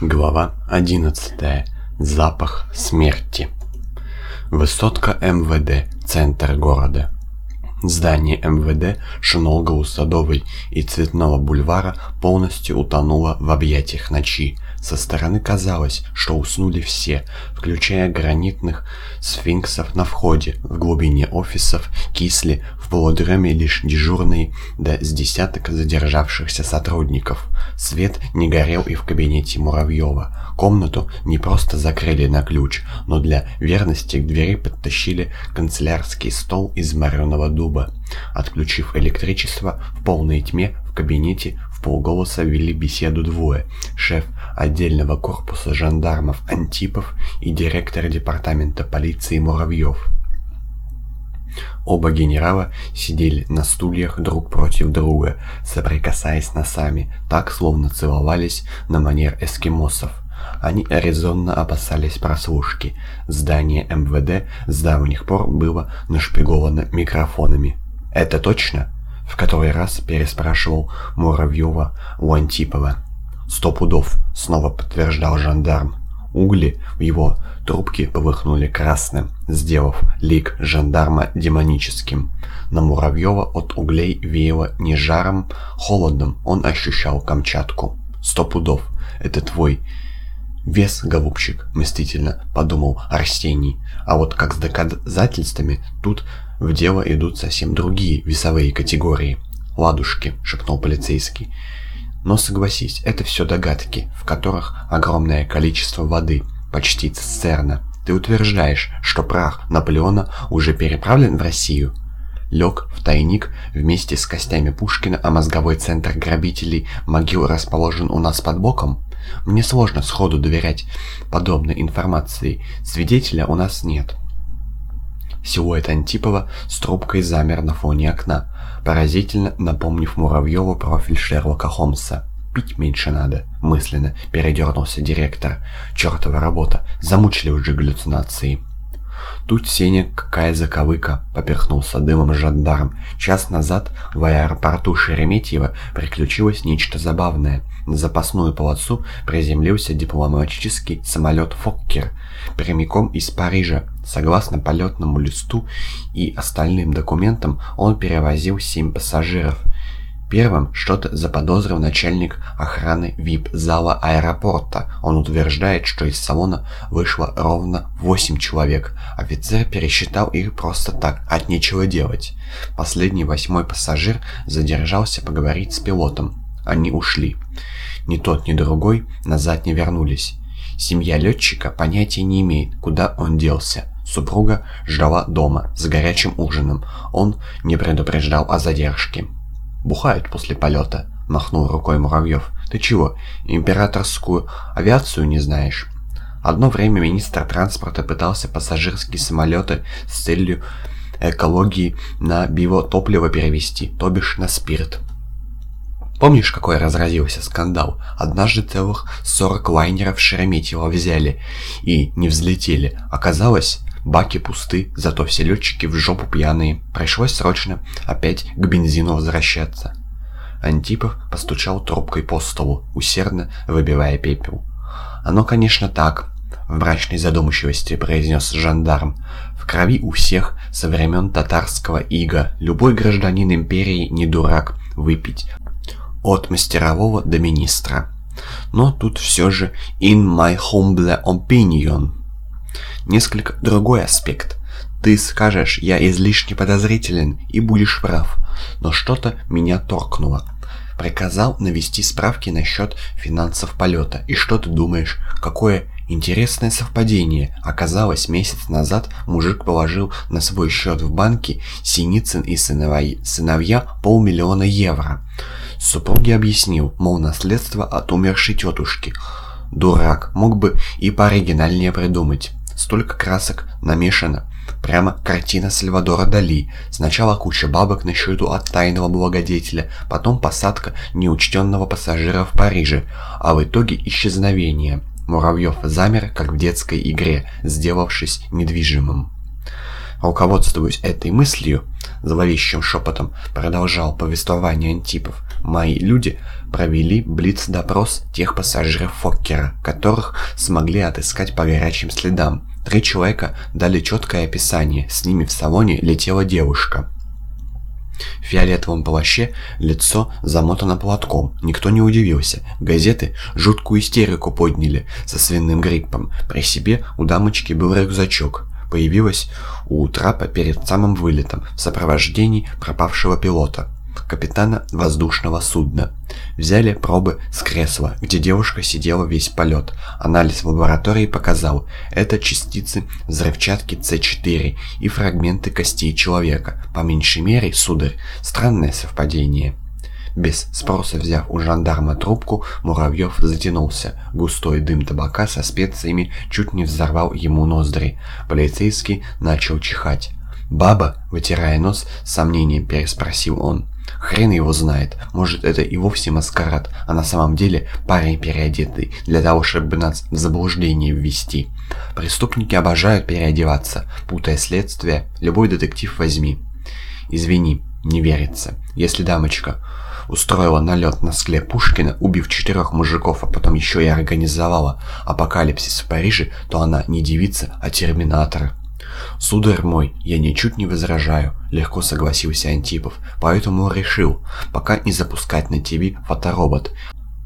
Глава 11. Запах смерти. Высотка МВД, центр города. Здание МВД Шинолгоу-Садовой и Цветного бульвара полностью утонуло в объятиях ночи. Со стороны казалось, что уснули все, включая гранитных сфинксов на входе. В глубине офисов кисли в полудреме лишь дежурные, да с десяток задержавшихся сотрудников. Свет не горел и в кабинете Муравьева. Комнату не просто закрыли на ключ, но для верности к двери подтащили канцелярский стол из мореного дуба. Отключив электричество, в полной тьме в кабинете в полголоса вели беседу двое. Шеф отдельного корпуса жандармов Антипов и директор департамента полиции Муравьев. Оба генерала сидели на стульях друг против друга, соприкасаясь носами, так, словно целовались на манер эскимосов. Они резонно опасались прослушки. Здание МВД с давних пор было нашпиговано микрофонами. «Это точно?» — в который раз переспрашивал Муравьева у Антипова. «Сто пудов», — снова подтверждал жандарм. Угли в его трубке полыхнули красным, сделав лик жандарма демоническим. На Муравьева от углей веяло не жаром, холодом, он ощущал Камчатку. «Сто пудов, это твой «Вес, голубчик», — мстительно подумал Арсений. «А вот как с доказательствами, тут в дело идут совсем другие весовые категории». «Ладушки», — шепнул полицейский. «Но согласись, это все догадки, в которых огромное количество воды, почти цистерна. Ты утверждаешь, что прах Наполеона уже переправлен в Россию?» лег в тайник вместе с костями Пушкина, а мозговой центр грабителей могил расположен у нас под боком? Мне сложно сходу доверять подобной информации. Свидетеля у нас нет. Силуэт Антипова с трубкой замер на фоне окна, поразительно напомнив Муравьеву профиль Шерлока Холмса. «Пить меньше надо», — мысленно передернулся директор. «Чертова работа, замучили уже галлюцинации». Тут Сеня какая заковыка, поперхнулся дымом жандарм. Час назад в аэропорту Шереметьево приключилось нечто забавное. На запасную полосу приземлился дипломатический самолет «Фоккер» прямиком из Парижа. Согласно полетному листу и остальным документам, он перевозил семь пассажиров. Первым что-то заподозрил начальник охраны VIP-зала аэропорта. Он утверждает, что из салона вышло ровно 8 человек. Офицер пересчитал их просто так, от нечего делать. Последний восьмой пассажир задержался поговорить с пилотом. Они ушли. Ни тот, ни другой назад не вернулись. Семья летчика понятия не имеет, куда он делся. Супруга ждала дома с горячим ужином. Он не предупреждал о задержке. «Бухают после полета», — махнул рукой Муравьев. «Ты чего, императорскую авиацию не знаешь?» Одно время министр транспорта пытался пассажирские самолеты с целью экологии на биотопливо перевести, то бишь на спирт. Помнишь, какой разразился скандал? Однажды целых 40 лайнеров Шереметьево взяли и не взлетели. Оказалось, Баки пусты, зато все летчики в жопу пьяные. Пришлось срочно опять к бензину возвращаться. Антипов постучал трубкой по столу, усердно выбивая пепел. «Оно, конечно, так», — в мрачной задумчивости произнес жандарм. «В крови у всех со времен татарского ига. Любой гражданин империи не дурак выпить. От мастерового до министра. Но тут все же in my humble opinion» несколько другой аспект. Ты скажешь, я излишне подозрителен и будешь прав, но что-то меня торкнуло. Приказал навести справки насчет финансов полета. И что ты думаешь, какое интересное совпадение. Оказалось, месяц назад мужик положил на свой счет в банке Синицын и сыновья, сыновья полмиллиона евро. Супруге объяснил, мол, наследство от умершей тетушки. Дурак, мог бы и пооригинальнее придумать. Столько красок намешано. Прямо картина Сальвадора Дали. Сначала куча бабок на счету от тайного благодетеля, потом посадка неучтенного пассажира в Париже, а в итоге исчезновение. Муравьев замер, как в детской игре, сделавшись недвижимым. Руководствуясь этой мыслью, зловещим шепотом продолжал повествование Антипов, мои люди провели блиц-допрос тех пассажиров Фоккера, которых смогли отыскать по горячим следам. Три человека дали четкое описание, с ними в салоне летела девушка. В фиолетовом плаще лицо замотано платком. Никто не удивился. Газеты жуткую истерику подняли со свиным гриппом. При себе у дамочки был рюкзачок. Появилась у трапа перед самым вылетом в сопровождении пропавшего пилота капитана воздушного судна. Взяли пробы с кресла, где девушка сидела весь полет. Анализ в лаборатории показал, это частицы взрывчатки С4 и фрагменты костей человека. По меньшей мере, сударь, странное совпадение. Без спроса взяв у жандарма трубку, Муравьев затянулся. Густой дым табака со специями чуть не взорвал ему ноздри. Полицейский начал чихать. «Баба?» — вытирая нос, с сомнением переспросил он. Хрен его знает, может это и вовсе маскарад, а на самом деле парень переодетый, для того, чтобы нас в заблуждение ввести. Преступники обожают переодеваться, путая следствие, любой детектив возьми. Извини, не верится. Если дамочка устроила налет на склеп Пушкина, убив четырех мужиков, а потом еще и организовала апокалипсис в Париже, то она не девица, а терминатор. «Сударь мой, я ничуть не возражаю», — легко согласился Антипов, «поэтому решил, пока не запускать на ТВ фоторобот,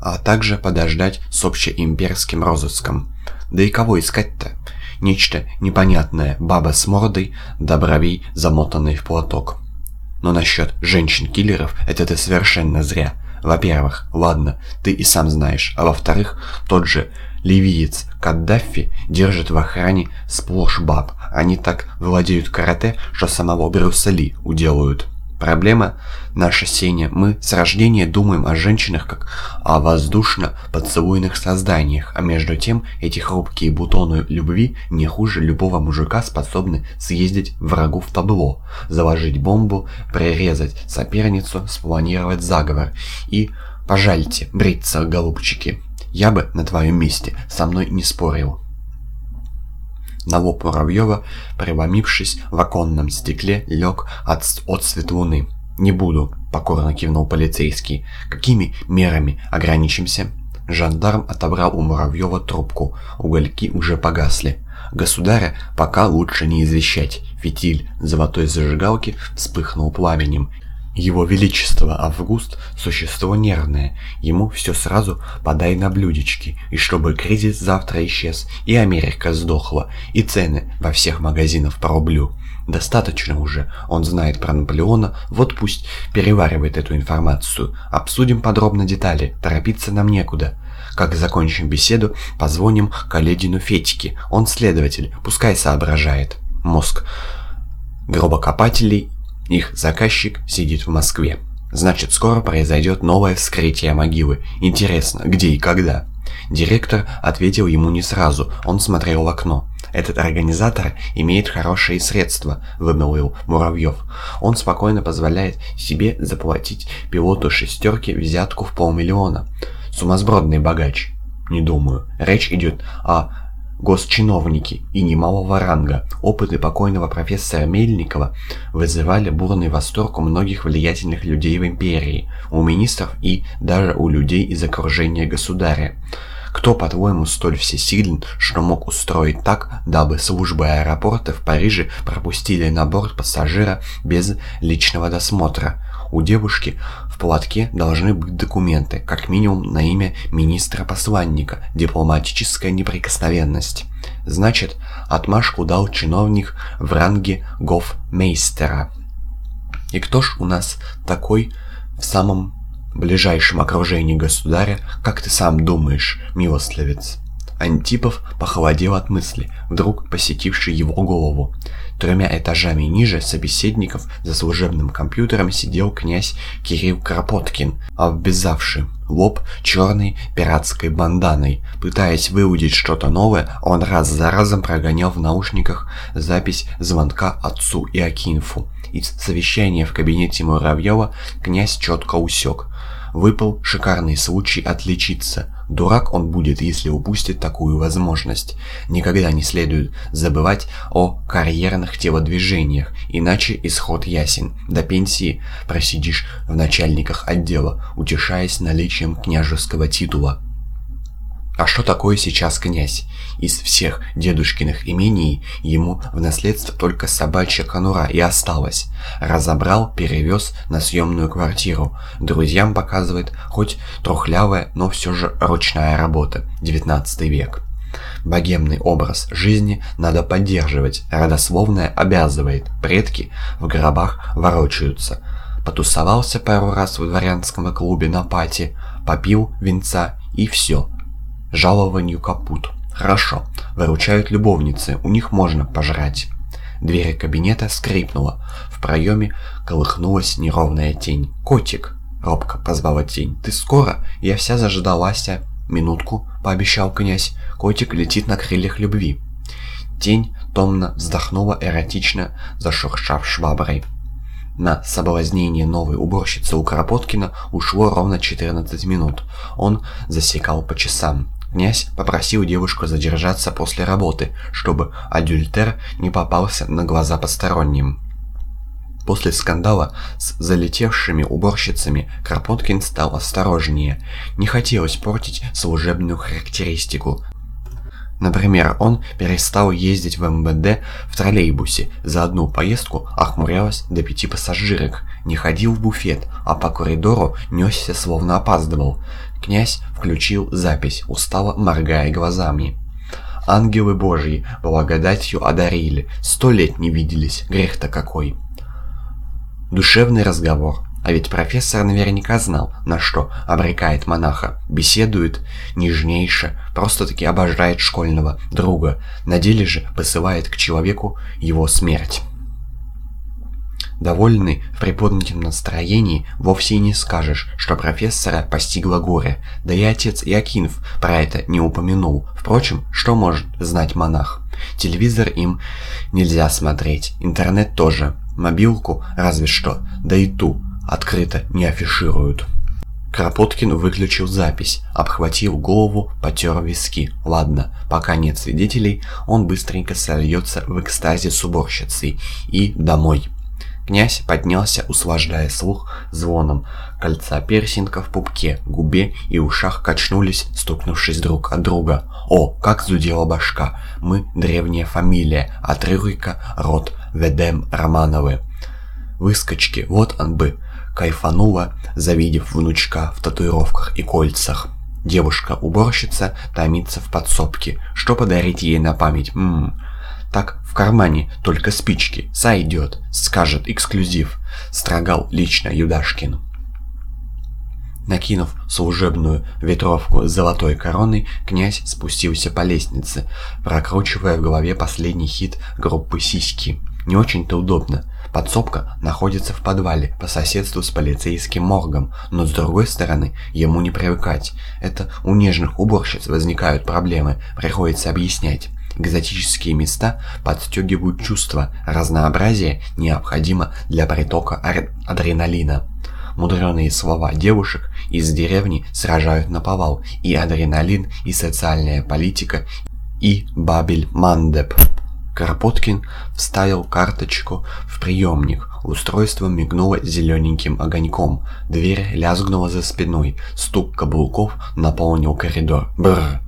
а также подождать с общеимперским розыском. Да и кого искать-то? Нечто непонятное, баба с мордой, да бровей, замотанной в платок. Но насчет женщин-киллеров это ты совершенно зря. Во-первых, ладно, ты и сам знаешь, а во-вторых, тот же ливиец Каддафи держит в охране сплошь баб. Они так владеют карате, что самого Брюса Ли уделают. Проблема наша, Сеня, мы с рождения думаем о женщинах как о воздушно-поцелуйных созданиях, а между тем эти хрупкие бутоны любви не хуже любого мужика способны съездить врагу в табло, заложить бомбу, прирезать соперницу, спланировать заговор и... Пожалите, бриться, голубчики. Я бы на твоем месте со мной не спорил. На лоб преломившись в оконном стекле, лег от отцвет луны. «Не буду», — покорно кивнул полицейский. «Какими мерами ограничимся?» Жандарм отобрал у Муравьева трубку. Угольки уже погасли. Государя пока лучше не извещать. Фитиль золотой зажигалки вспыхнул пламенем, его Величество Август – существо нервное, ему все сразу подай на блюдечки, и чтобы кризис завтра исчез, и Америка сдохла, и цены во всех магазинах по рублю. Достаточно уже, он знает про Наполеона, вот пусть переваривает эту информацию. Обсудим подробно детали, торопиться нам некуда. Как закончим беседу, позвоним Каледину Фетике, он следователь, пускай соображает. Мозг гробокопателей их заказчик сидит в Москве. Значит, скоро произойдет новое вскрытие могилы. Интересно, где и когда? Директор ответил ему не сразу, он смотрел в окно. «Этот организатор имеет хорошие средства», — вымолвил Муравьев. «Он спокойно позволяет себе заплатить пилоту шестерки взятку в полмиллиона. Сумасбродный богач». «Не думаю. Речь идет о госчиновники и немалого ранга. Опыты покойного профессора Мельникова вызывали бурный восторг у многих влиятельных людей в империи, у министров и даже у людей из окружения государя. Кто, по-твоему, столь всесилен, что мог устроить так, дабы службы аэропорта в Париже пропустили на борт пассажира без личного досмотра? У девушки в платке должны быть документы, как минимум на имя министра-посланника, дипломатическая неприкосновенность. Значит, отмашку дал чиновник в ранге гофмейстера. И кто ж у нас такой в самом ближайшем окружении государя, как ты сам думаешь, милостливец?» Антипов похолодел от мысли, вдруг посетившей его голову. Тремя этажами ниже собеседников за служебным компьютером сидел князь Кирилл Кропоткин, обвязавший лоб черной пиратской банданой. Пытаясь выудить что-то новое, он раз за разом прогонял в наушниках запись звонка отцу и Акинфу. Из совещания в кабинете Муравьева князь четко усек. Выпал шикарный случай отличиться. Дурак он будет, если упустит такую возможность. Никогда не следует забывать о карьерных телодвижениях, иначе исход ясен. До пенсии просидишь в начальниках отдела, утешаясь наличием княжеского титула. А что такое сейчас князь? Из всех дедушкиных имений ему в наследство только собачья конура и осталось. Разобрал, перевез на съемную квартиру. Друзьям показывает, хоть трухлявая, но все же ручная работа. 19 век. Богемный образ жизни надо поддерживать, родословное обязывает, предки в гробах ворочаются. Потусовался пару раз в дворянском клубе на пати, попил венца и все, жалованию капут. Хорошо, выручают любовницы, у них можно пожрать. Дверь кабинета скрипнула. В проеме колыхнулась неровная тень. «Котик!» — робко позвала тень. «Ты скоро? Я вся заждалась. Минутку!» — пообещал князь. «Котик летит на крыльях любви». Тень томно вздохнула, эротично зашуршав шваброй. На соблазнение новой уборщицы у Кропоткина ушло ровно 14 минут. Он засекал по часам. Князь попросил девушку задержаться после работы, чтобы адюльтер не попался на глаза посторонним. После скандала с залетевшими уборщицами Кропоткин стал осторожнее. Не хотелось портить служебную характеристику. Например, он перестал ездить в МВД в троллейбусе. За одну поездку охмурялось до пяти пассажирок. Не ходил в буфет, а по коридору несся, словно опаздывал. Князь включил запись, устало моргая глазами. Ангелы Божьи благодатью одарили, сто лет не виделись, грех-то какой. Душевный разговор. А ведь профессор наверняка знал, на что обрекает монаха. Беседует нежнейше, просто-таки обожает школьного друга. На деле же посылает к человеку его смерть. Довольный в приподнятом настроении, вовсе не скажешь, что профессора постигла горе. Да и отец Иокинов про это не упомянул. Впрочем, что может знать монах? Телевизор им нельзя смотреть, интернет тоже. Мобилку разве что, да и ту открыто не афишируют. Кропоткин выключил запись, обхватил голову, потер виски. Ладно, пока нет свидетелей, он быстренько сольется в экстазе с уборщицей и домой. Князь поднялся, услаждая слух звоном. Кольца пирсинга в пупке, губе и ушах качнулись, стукнувшись друг от друга. О, как зудела башка! Мы древняя фамилия, от Рюрика род Ведем Романовы. Выскочки, вот он бы, кайфанула, завидев внучка в татуировках и кольцах. Девушка-уборщица томится в подсобке. Что подарить ей на память? Ммм, так в кармане только спички. Сойдет, скажет эксклюзив. Строгал лично Юдашкин. Накинув служебную ветровку с золотой короной, князь спустился по лестнице, прокручивая в голове последний хит группы «Сиськи». Не очень-то удобно. Подсобка находится в подвале по соседству с полицейским моргом, но с другой стороны, ему не привыкать. Это у нежных уборщиц возникают проблемы, приходится объяснять. Экзотические места подстегивают чувства, разнообразие необходимо для притока адреналина. Мудреные слова девушек из деревни сражают на повал, и адреналин, и социальная политика, и Бабель Мандеп. Кропоткин вставил карточку в приемник. Устройство мигнуло зелененьким огоньком. Дверь лязгнула за спиной. Стук каблуков наполнил коридор. Бррр.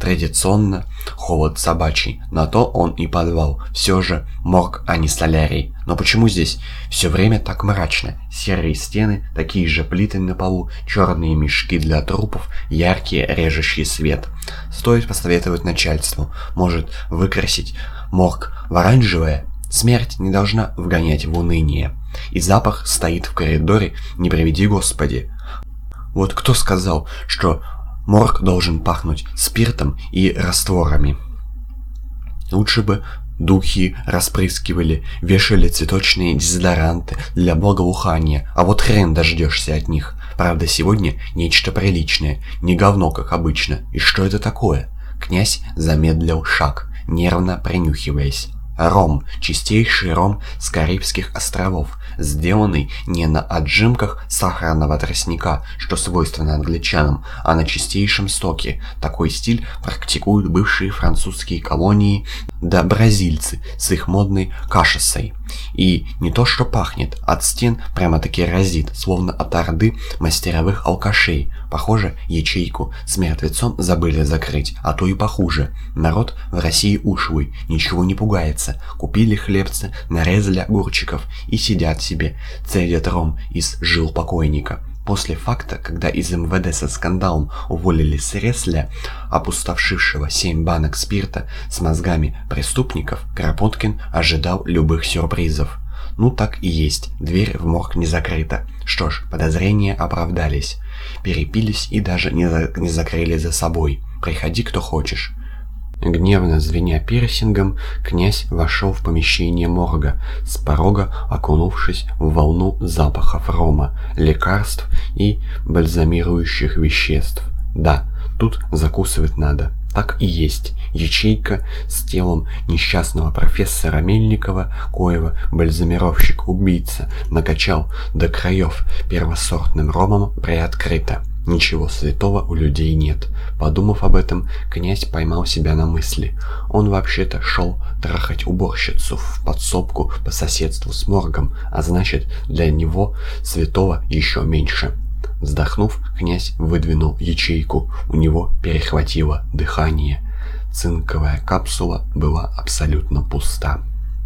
Традиционно холод собачий, на то он и подвал. Все же морг, а не солярий. Но почему здесь все время так мрачно? Серые стены, такие же плиты на полу, черные мешки для трупов, яркий режущий свет. Стоит посоветовать начальству. Может выкрасить морг в оранжевое? Смерть не должна вгонять в уныние. И запах стоит в коридоре, не приведи господи. Вот кто сказал, что Морг должен пахнуть спиртом и растворами. Лучше бы духи распрыскивали, вешали цветочные дезодоранты для благоухания, а вот хрен дождешься от них. Правда, сегодня нечто приличное, не говно, как обычно. И что это такое? Князь замедлил шаг, нервно принюхиваясь. Ром, чистейший ром с Карибских островов, сделанный не на отжимках сахарного тростника, что свойственно англичанам, а на чистейшем стоке. Такой стиль практикуют бывшие французские колонии да бразильцы с их модной кашесой. И не то что пахнет, от стен прямо-таки разит, словно от орды мастеровых алкашей. Похоже, ячейку с мертвецом забыли закрыть, а то и похуже. Народ в России ушлый, ничего не пугается. Купили хлебцы, нарезали огурчиков и сидят себе, цедят ром из жил покойника. После факта, когда из МВД со скандалом уволили Сресля, опустошившего семь банок спирта с мозгами преступников, Кропоткин ожидал любых сюрпризов. Ну так и есть, дверь в морг не закрыта. Что ж, подозрения оправдались. Перепились и даже не, за... не закрыли за собой. Приходи, кто хочешь. Гневно звеня пирсингом, князь вошел в помещение морга, с порога окунувшись в волну запахов рома, лекарств и бальзамирующих веществ. Да, тут закусывать надо. Так и есть. Ячейка с телом несчастного профессора Мельникова, коего бальзамировщик-убийца накачал до краев первосортным ромом, приоткрыто. Ничего святого у людей нет. Подумав об этом, князь поймал себя на мысли. Он вообще-то шел трахать уборщицу в подсобку по соседству с моргом, а значит, для него святого еще меньше. Вздохнув, князь выдвинул ячейку, у него перехватило дыхание. Цинковая капсула была абсолютно пуста.